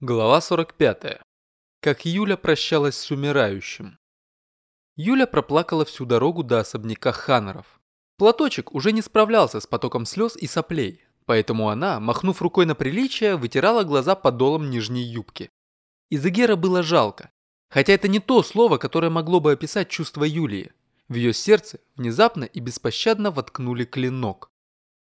Глава 45. Как Юля прощалась с умирающим. Юля проплакала всю дорогу до особняка Ханнеров. Платочек уже не справлялся с потоком слез и соплей, поэтому она, махнув рукой на приличие, вытирала глаза подолом нижней юбки. Изегера было жалко, хотя это не то слово, которое могло бы описать чувство Юлии. В ее сердце внезапно и беспощадно воткнули клинок.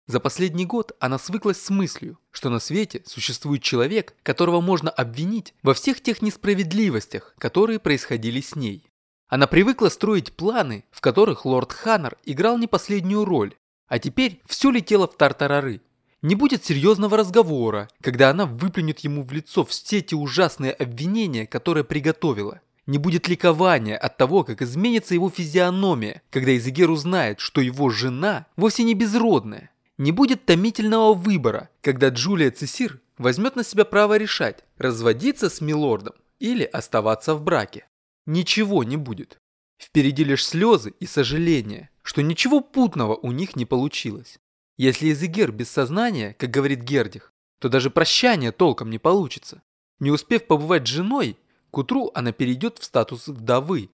За последний год она свыклась с мыслью, что на свете существует человек, которого можно обвинить во всех тех несправедливостях, которые происходили с ней. Она привыкла строить планы, в которых лорд Ханнер играл не последнюю роль, а теперь все летело в тартарары. Не будет серьезного разговора, когда она выплюнет ему в лицо все те ужасные обвинения, которые приготовила. Не будет ликования от того, как изменится его физиономия, когда Изегер узнает, что его жена вовсе не безродная, не будет томительного выбора, когда Джулия Цесир возьмет на себя право решать, разводиться с милордом или оставаться в браке. Ничего не будет. Впереди лишь слезы и сожаления, что ничего путного у них не получилось. Если Изегер без сознания, как говорит Гердих, то даже прощания толком не получится. Не успев побывать женой, к утру она перейдет в статус вдовы.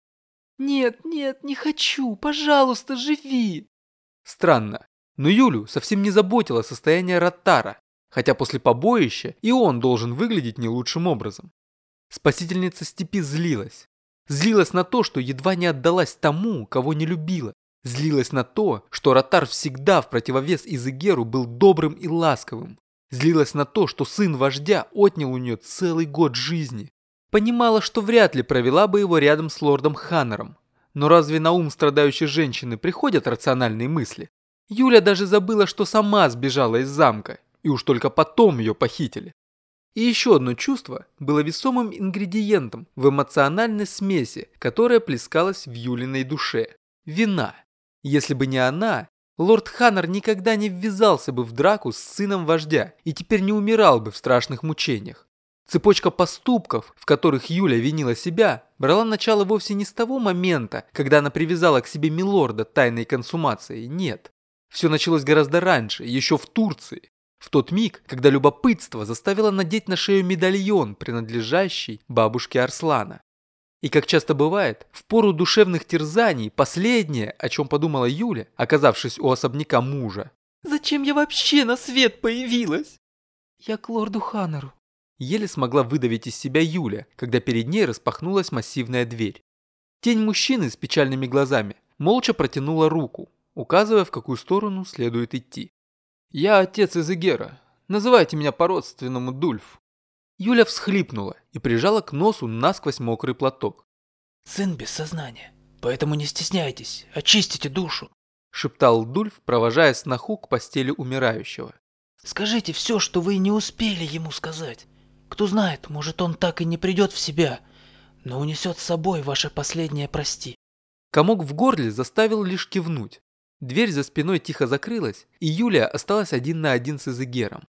«Нет, нет, не хочу, пожалуйста, живи!» Странно, но Юлю совсем не заботило состояние Ротара, хотя после побоища и он должен выглядеть не лучшим образом. Спасительница степи злилась. Злилась на то, что едва не отдалась тому, кого не любила. Злилась на то, что Ротар всегда в противовес Изегеру был добрым и ласковым. Злилась на то, что сын вождя отнял у нее целый год жизни. Понимала, что вряд ли провела бы его рядом с лордом Ханнером. Но разве на ум страдающей женщины приходят рациональные мысли? Юля даже забыла, что сама сбежала из замка, и уж только потом ее похитили. И еще одно чувство было весомым ингредиентом в эмоциональной смеси, которая плескалась в Юлиной душе. Вина. Если бы не она, лорд Ханнер никогда не ввязался бы в драку с сыном вождя и теперь не умирал бы в страшных мучениях. Цепочка поступков, в которых Юля винила себя, брала начало вовсе не с того момента, когда она привязала к себе милорда тайной консумацией, нет. Все началось гораздо раньше, еще в Турции. В тот миг, когда любопытство заставило надеть на шею медальон, принадлежащий бабушке Арслана. И как часто бывает, в пору душевных терзаний последнее, о чем подумала Юля, оказавшись у особняка мужа. «Зачем я вообще на свет появилась?» «Я к лорду Ханнеру», еле смогла выдавить из себя Юля, когда перед ней распахнулась массивная дверь. Тень мужчины с печальными глазами молча протянула руку, указывая, в какую сторону следует идти. «Я отец Изегера. Называйте меня по-родственному Дульф». Юля всхлипнула и прижала к носу насквозь мокрый платок. «Сын без сознания, поэтому не стесняйтесь, очистите душу», шептал Дульф, провожая сноху к постели умирающего. «Скажите все, что вы не успели ему сказать. Кто знает, может он так и не придет в себя, но унесет с собой ваше последнее прости». Комок в горле заставил лишь кивнуть. Дверь за спиной тихо закрылась, и Юлия осталась один на один с Изегером.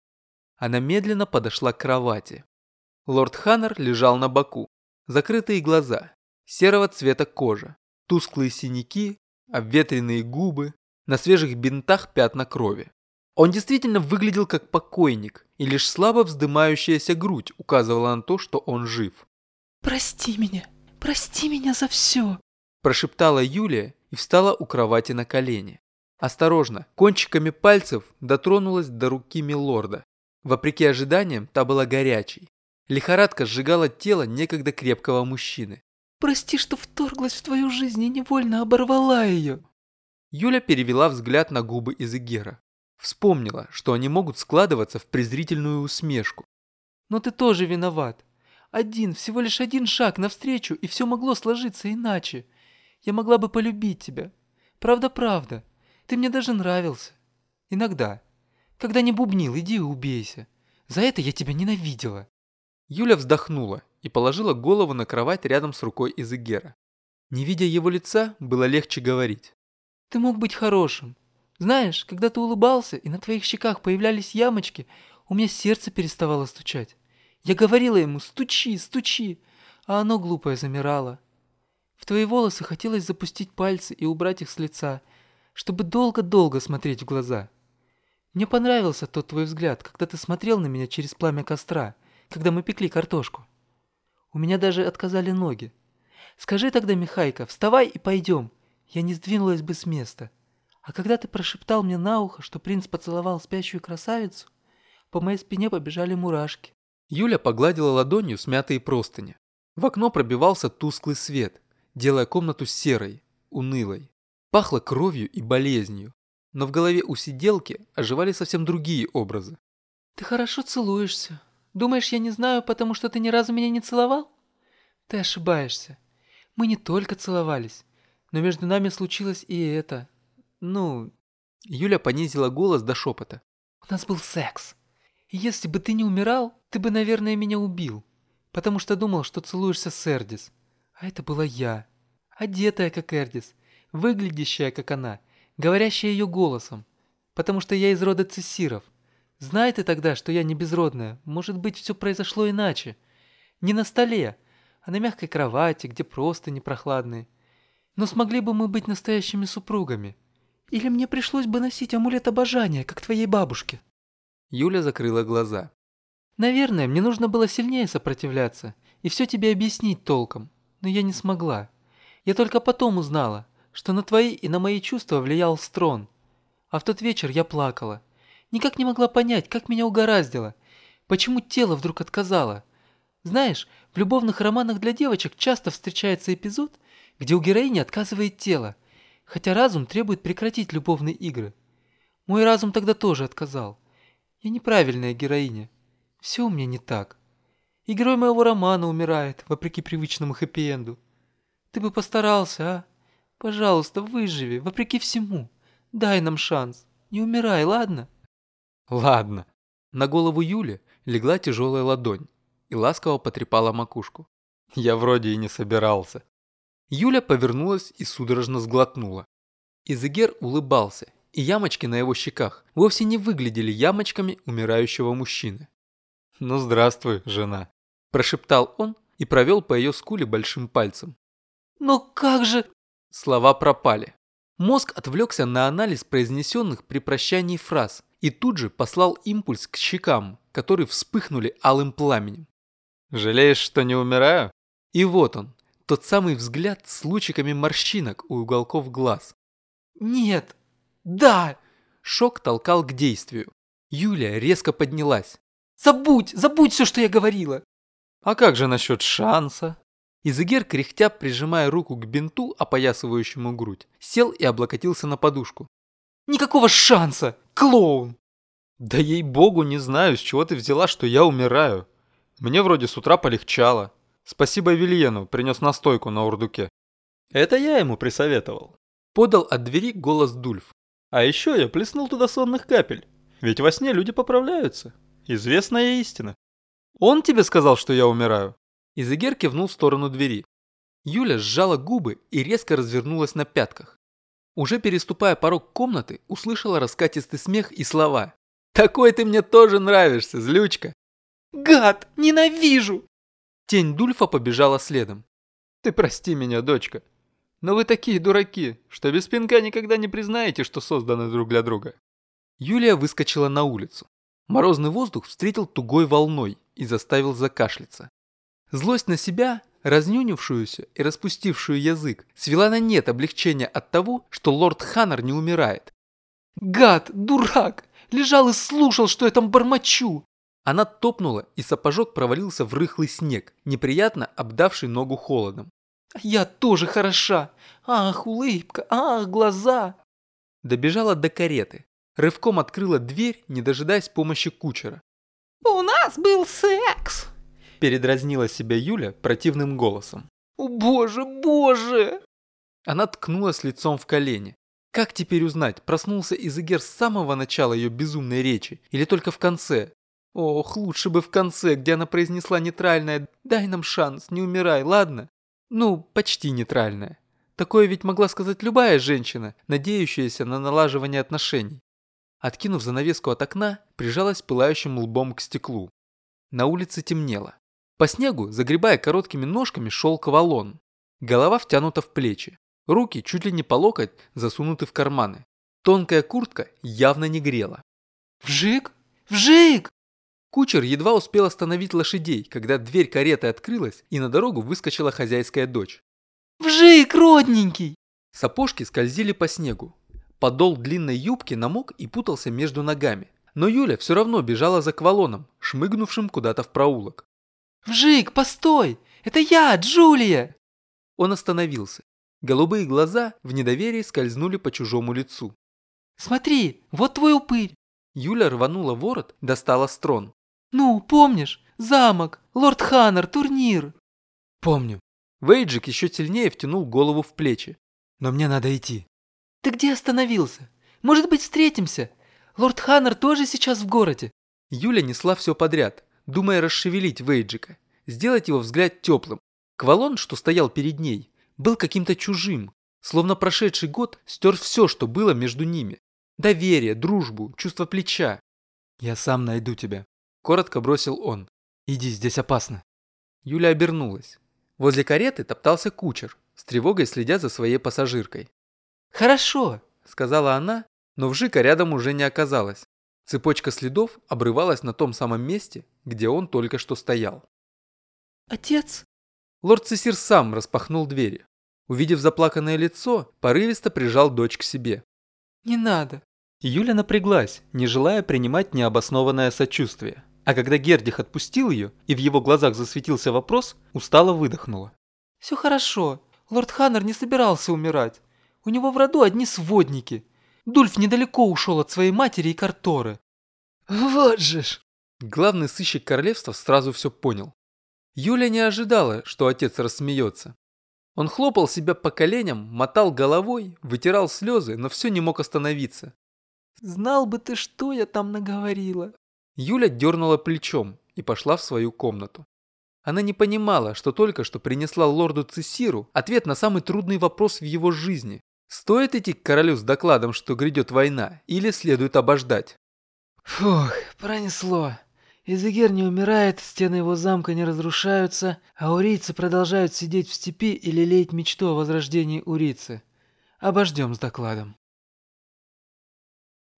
Она медленно подошла к кровати. Лорд Ханнер лежал на боку, закрытые глаза, серого цвета кожа, тусклые синяки, обветренные губы, на свежих бинтах пятна крови. Он действительно выглядел как покойник, и лишь слабо вздымающаяся грудь указывала на то, что он жив. «Прости меня, прости меня за все», прошептала Юлия и встала у кровати на колени. Осторожно, кончиками пальцев дотронулась до руки милорда. Вопреки ожиданиям, та была горячей. Лихорадка сжигала тело некогда крепкого мужчины. «Прости, что вторглась в твою жизнь и невольно оборвала ее!» Юля перевела взгляд на губы Изегера. Вспомнила, что они могут складываться в презрительную усмешку. «Но ты тоже виноват. Один, всего лишь один шаг навстречу, и все могло сложиться иначе. Я могла бы полюбить тебя. Правда-правда. Ты мне даже нравился. Иногда. Когда не бубнил, иди и убейся. За это я тебя ненавидела. Юля вздохнула и положила голову на кровать рядом с рукой Изегера. Не видя его лица, было легче говорить. Ты мог быть хорошим. Знаешь, когда ты улыбался и на твоих щеках появлялись ямочки, у меня сердце переставало стучать. Я говорила ему «стучи, стучи», а оно глупое замирало. В твои волосы хотелось запустить пальцы и убрать их с лица – чтобы долго-долго смотреть в глаза. Мне понравился тот твой взгляд, когда ты смотрел на меня через пламя костра, когда мы пекли картошку. У меня даже отказали ноги. Скажи тогда, Михайка, вставай и пойдем. Я не сдвинулась бы с места. А когда ты прошептал мне на ухо, что принц поцеловал спящую красавицу, по моей спине побежали мурашки. Юля погладила ладонью смятые простыни. В окно пробивался тусклый свет, делая комнату серой, унылой. Пахло кровью и болезнью, но в голове у сиделки оживали совсем другие образы. «Ты хорошо целуешься. Думаешь, я не знаю, потому что ты ни разу меня не целовал? Ты ошибаешься. Мы не только целовались, но между нами случилось и это. Ну...» Юля понизила голос до шепота. «У нас был секс. И если бы ты не умирал, ты бы, наверное, меня убил, потому что думал, что целуешься с Эрдис. А это была я, одетая как Эрдис, выглядящая как она, говорящая ее голосом, потому что я из рода цессиров. Знай ты тогда, что я не безродная, может быть, все произошло иначе. Не на столе, а на мягкой кровати, где просто непрохладные. Но смогли бы мы быть настоящими супругами? Или мне пришлось бы носить амулет обожания, как твоей бабушке?» Юля закрыла глаза. «Наверное, мне нужно было сильнее сопротивляться и все тебе объяснить толком, но я не смогла. Я только потом узнала, что на твои и на мои чувства влиял строн. А в тот вечер я плакала. Никак не могла понять, как меня угораздило. Почему тело вдруг отказало? Знаешь, в любовных романах для девочек часто встречается эпизод, где у героини отказывает тело, хотя разум требует прекратить любовные игры. Мой разум тогда тоже отказал. Я неправильная героиня. Все у меня не так. И герой моего романа умирает, вопреки привычному хэппи-энду. Ты бы постарался, а? Пожалуйста, выживи, вопреки всему. Дай нам шанс. Не умирай, ладно? Ладно. На голову Юли легла тяжелая ладонь и ласково потрепала макушку. Я вроде и не собирался. Юля повернулась и судорожно сглотнула. Изегер улыбался, и ямочки на его щеках вовсе не выглядели ямочками умирающего мужчины. «Ну здравствуй, жена», – прошептал он и провел по ее скуле большим пальцем. «Но как же...» Слова пропали. Мозг отвлекся на анализ произнесенных при прощании фраз и тут же послал импульс к щекам, которые вспыхнули алым пламенем. «Жалеешь, что не умираю?» И вот он, тот самый взгляд с лучиками морщинок у уголков глаз. «Нет! Да!» Шок толкал к действию. Юлия резко поднялась. «Забудь! Забудь все, что я говорила!» «А как же насчет шанса?» Изегер, кряхтя, прижимая руку к бинту, опоясывающему грудь, сел и облокотился на подушку. «Никакого шанса! Клоун!» «Да ей-богу, не знаю, с чего ты взяла, что я умираю. Мне вроде с утра полегчало. Спасибо Вильену, принес настойку на урдуке. Это я ему присоветовал. Подал от двери голос Дульф. А еще я плеснул туда сонных капель. Ведь во сне люди поправляются. Известная истина. Он тебе сказал, что я умираю? Изегер кивнул в сторону двери. Юля сжала губы и резко развернулась на пятках. Уже переступая порог комнаты, услышала раскатистый смех и слова. «Такой ты мне тоже нравишься, злючка!» «Гад! Ненавижу!» Тень Дульфа побежала следом. «Ты прости меня, дочка, но вы такие дураки, что без пинка никогда не признаете, что созданы друг для друга». Юлия выскочила на улицу. Морозный воздух встретил тугой волной и заставил закашляться. Злость на себя, разнюнившуюся и распустившую язык, свела на нет облегчение от того, что лорд Ханнер не умирает. «Гад! Дурак! Лежал и слушал, что я там бормочу!» Она топнула, и сапожок провалился в рыхлый снег, неприятно обдавший ногу холодом. «Я тоже хороша! Ах, улыбка! Ах, глаза!» Добежала до кареты. Рывком открыла дверь, не дожидаясь помощи кучера. «У нас был секс!» Передразнила себя Юля противным голосом. «О, боже, боже!» Она ткнулась лицом в колени. Как теперь узнать, проснулся Изегер с самого начала ее безумной речи или только в конце? Ох, лучше бы в конце, где она произнесла нейтральное «дай нам шанс, не умирай, ладно?» Ну, почти нейтральное. Такое ведь могла сказать любая женщина, надеющаяся на налаживание отношений. Откинув занавеску от окна, прижалась пылающим лбом к стеклу. На улице темнело. По снегу, загребая короткими ножками, шел кавалон. Голова втянута в плечи. Руки чуть ли не по локоть засунуты в карманы. Тонкая куртка явно не грела. «Вжик! Вжик!» Кучер едва успел остановить лошадей, когда дверь кареты открылась, и на дорогу выскочила хозяйская дочь. «Вжик, родненький!» Сапожки скользили по снегу. Подол длинной юбки намок и путался между ногами. Но Юля все равно бежала за квалоном, шмыгнувшим куда-то в проулок. «Вжик, постой! Это я, Джулия!» Он остановился. Голубые глаза в недоверии скользнули по чужому лицу. «Смотри, вот твой упырь!» Юля рванула ворот, достала строн. «Ну, помнишь? Замок, лорд Ханнер, турнир!» «Помню». Вейджик еще сильнее втянул голову в плечи. «Но мне надо идти». «Ты где остановился? Может быть, встретимся? Лорд Ханнер тоже сейчас в городе?» Юля несла все подряд, думая расшевелить Вейджика, сделать его взгляд теплым. Квалон, что стоял перед ней, был каким-то чужим, словно прошедший год стер все, что было между ними. Доверие, дружбу, чувство плеча. «Я сам найду тебя», – коротко бросил он. «Иди, здесь опасно». Юля обернулась. Возле кареты топтался кучер, с тревогой следя за своей пассажиркой. «Хорошо», – сказала она, но вжика рядом уже не оказалось. Цепочка следов обрывалась на том самом месте, где он только что стоял. «Отец?» Лорд Цесир сам распахнул двери. Увидев заплаканное лицо, порывисто прижал дочь к себе. «Не надо». Юля напряглась, не желая принимать необоснованное сочувствие. А когда Гердих отпустил ее, и в его глазах засветился вопрос, устало выдохнула. «Все хорошо. Лорд Ханнер не собирался умирать. У него в роду одни сводники. Дульф недалеко ушел от своей матери и Карторы». «Вот же ж!» Главный сыщик королевства сразу все понял. Юля не ожидала, что отец рассмеется. Он хлопал себя по коленям, мотал головой, вытирал слезы, но все не мог остановиться. «Знал бы ты, что я там наговорила!» Юля дернула плечом и пошла в свою комнату. Она не понимала, что только что принесла лорду Цесиру ответ на самый трудный вопрос в его жизни. Стоит идти к королю с докладом, что грядет война, или следует обождать? Фух, пронесло. Изегер не умирает, стены его замка не разрушаются, а урийцы продолжают сидеть в степи и лелеять мечту о возрождении урицы. Обождем с докладом.